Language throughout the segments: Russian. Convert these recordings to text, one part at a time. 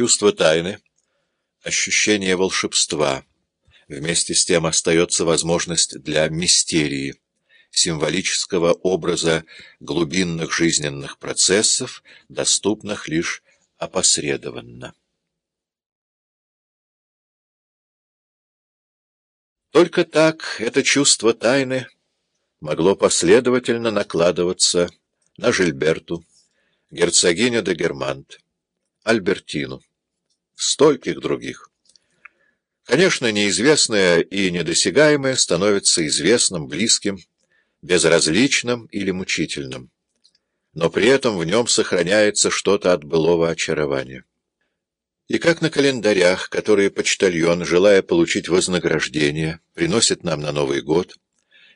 Чувство тайны, ощущение волшебства. Вместе с тем остается возможность для мистерии, символического образа глубинных жизненных процессов, доступных лишь опосредованно. Только так это чувство тайны могло последовательно накладываться на Жильберту, герцогиню де Германт, Альбертину, стольких других. Конечно, неизвестное и недосягаемое становится известным, близким, безразличным или мучительным. Но при этом в нем сохраняется что-то от былого очарования. И как на календарях, которые почтальон, желая получить вознаграждение, приносит нам на Новый год,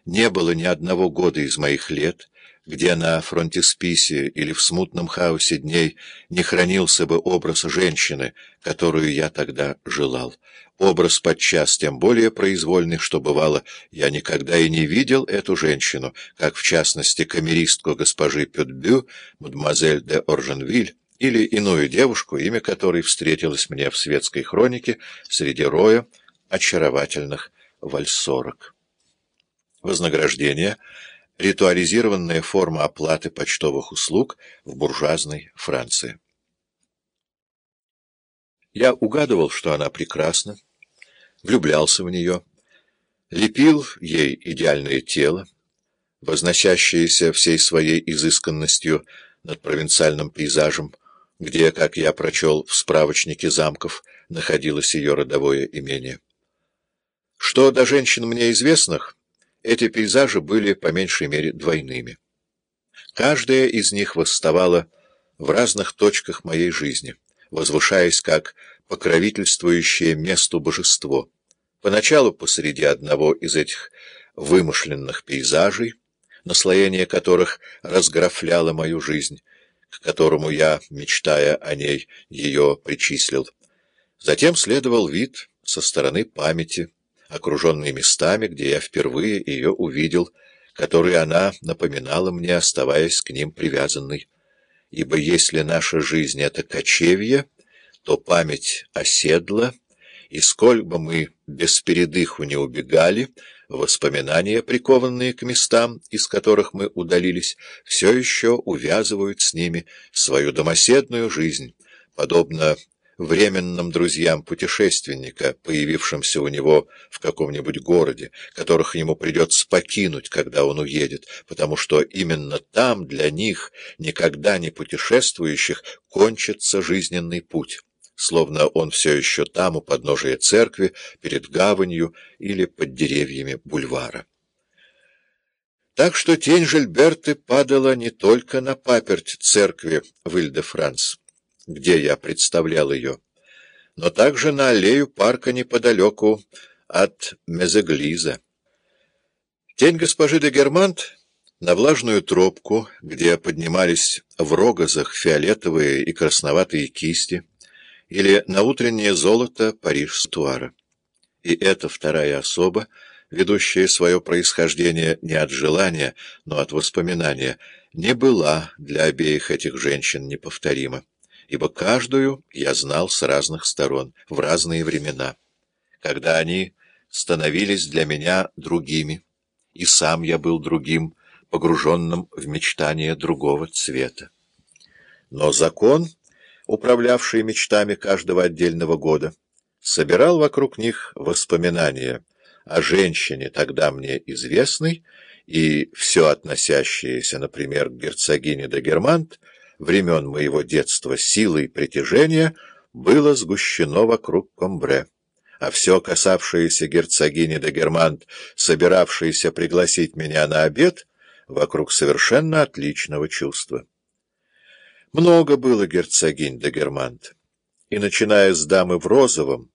не было ни одного года из моих лет, где на фронтисписе или в смутном хаосе дней не хранился бы образ женщины, которую я тогда желал. Образ подчас тем более произвольный, что, бывало, я никогда и не видел эту женщину, как в частности камеристку госпожи Пютбю, мадемуазель де Орженвиль, или иную девушку, имя которой встретилось мне в светской хронике среди роя очаровательных вальсорок. Вознаграждение — ритуализированная форма оплаты почтовых услуг в буржуазной Франции. Я угадывал, что она прекрасна, влюблялся в нее, лепил ей идеальное тело, возносящееся всей своей изысканностью над провинциальным пейзажем, где, как я прочел в справочнике замков, находилось ее родовое имение. Что до женщин мне известных — эти пейзажи были по меньшей мере двойными. Каждая из них восставала в разных точках моей жизни, возвышаясь как покровительствующее месту божество. Поначалу посреди одного из этих вымышленных пейзажей, наслоение которых разграфляло мою жизнь, к которому я, мечтая о ней, ее причислил. Затем следовал вид со стороны памяти, окруженный местами, где я впервые ее увидел, которые она напоминала мне, оставаясь к ним привязанной. Ибо если наша жизнь — это кочевье, то память оседла, и сколь бы мы без передыху не убегали, воспоминания, прикованные к местам, из которых мы удалились, все еще увязывают с ними свою домоседную жизнь, подобно временным друзьям путешественника, появившимся у него в каком-нибудь городе, которых ему придется покинуть, когда он уедет, потому что именно там для них, никогда не путешествующих, кончится жизненный путь, словно он все еще там, у подножия церкви, перед гаванью или под деревьями бульвара. Так что тень Жильберты падала не только на паперть церкви в Иль-де-Франс, где я представлял ее, но также на аллею парка неподалеку от Мезеглиза. Тень госпожи де Германт на влажную тропку, где поднимались в рогозах фиолетовые и красноватые кисти, или на утреннее золото Париж-Стуара. И эта вторая особа, ведущая свое происхождение не от желания, но от воспоминания, не была для обеих этих женщин неповторима ибо каждую я знал с разных сторон, в разные времена, когда они становились для меня другими, и сам я был другим, погруженным в мечтания другого цвета. Но закон, управлявший мечтами каждого отдельного года, собирал вокруг них воспоминания о женщине, тогда мне известной, и все относящееся, например, к герцогине де Германт — времен моего детства силой притяжения было сгущено вокруг Комбре, а все касавшееся герцогини де Германт, собиравшейся пригласить меня на обед, вокруг совершенно отличного чувства. Много было герцогинь де Германт, и, начиная с дамы в розовом,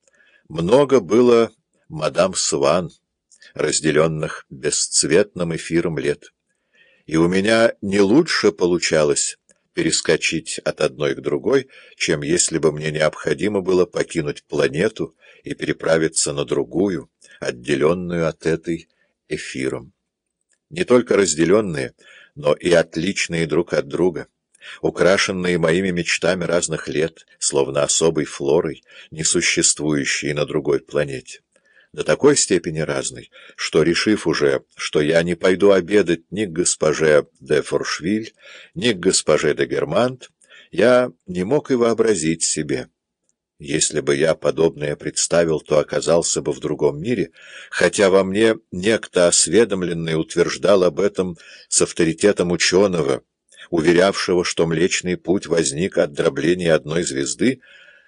много было мадам Сван, разделенных бесцветным эфиром лет. И у меня не лучше получалось перескочить от одной к другой, чем если бы мне необходимо было покинуть планету и переправиться на другую, отделенную от этой эфиром. Не только разделенные, но и отличные друг от друга, украшенные моими мечтами разных лет, словно особой флорой, не существующей на другой планете. До такой степени разной, что, решив уже, что я не пойду обедать ни к госпоже де Форшвиль, ни к госпоже де Германт, я не мог и вообразить себе. Если бы я подобное представил, то оказался бы в другом мире, хотя во мне некто осведомленный утверждал об этом с авторитетом ученого, уверявшего, что Млечный Путь возник от дробления одной звезды,